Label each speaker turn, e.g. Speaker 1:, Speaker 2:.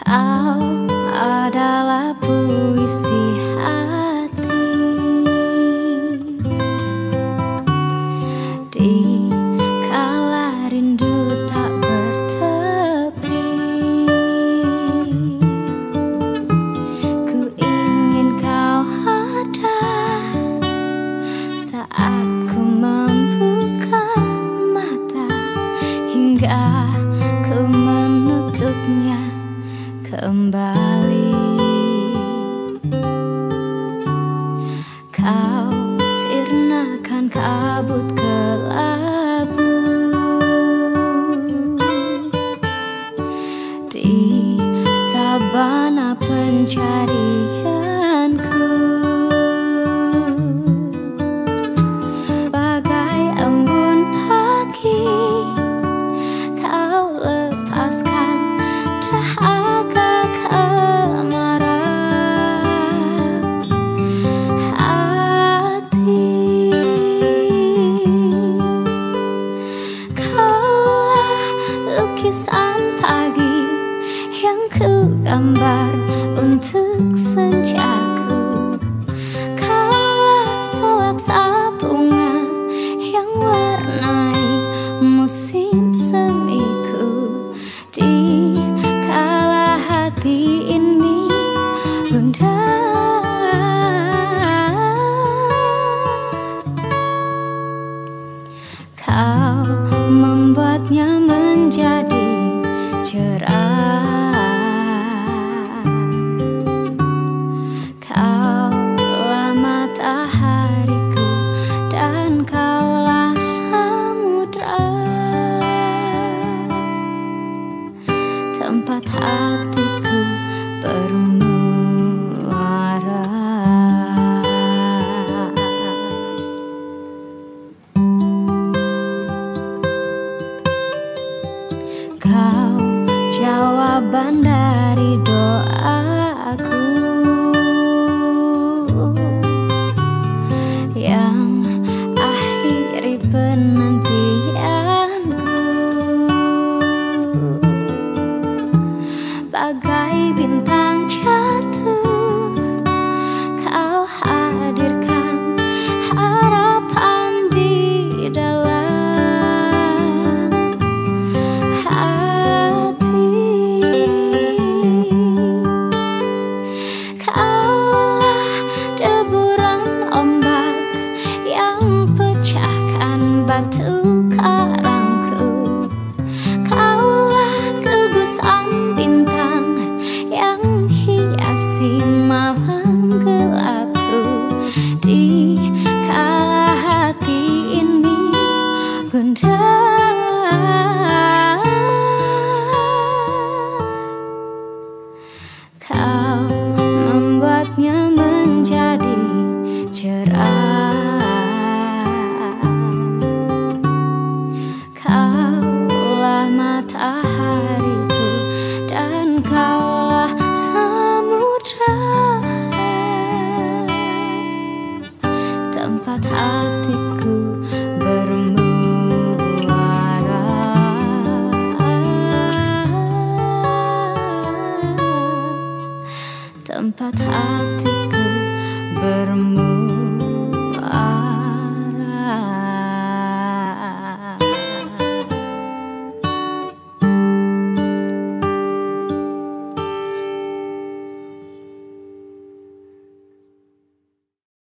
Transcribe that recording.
Speaker 1: Kau adalah puisi hati. Di kala rindu tak bertepi Ku ingin kau ada Saat ku kembali Kau lukisan pagi yang ku gambar untuk senjaku. Kaulah selaksa bunga yang warnai musim batu karangku Kaulah gugusan bintang yang hiasi malam gelapku. Di kala hati ini bunda. Kau membuatnya hatiku bermuara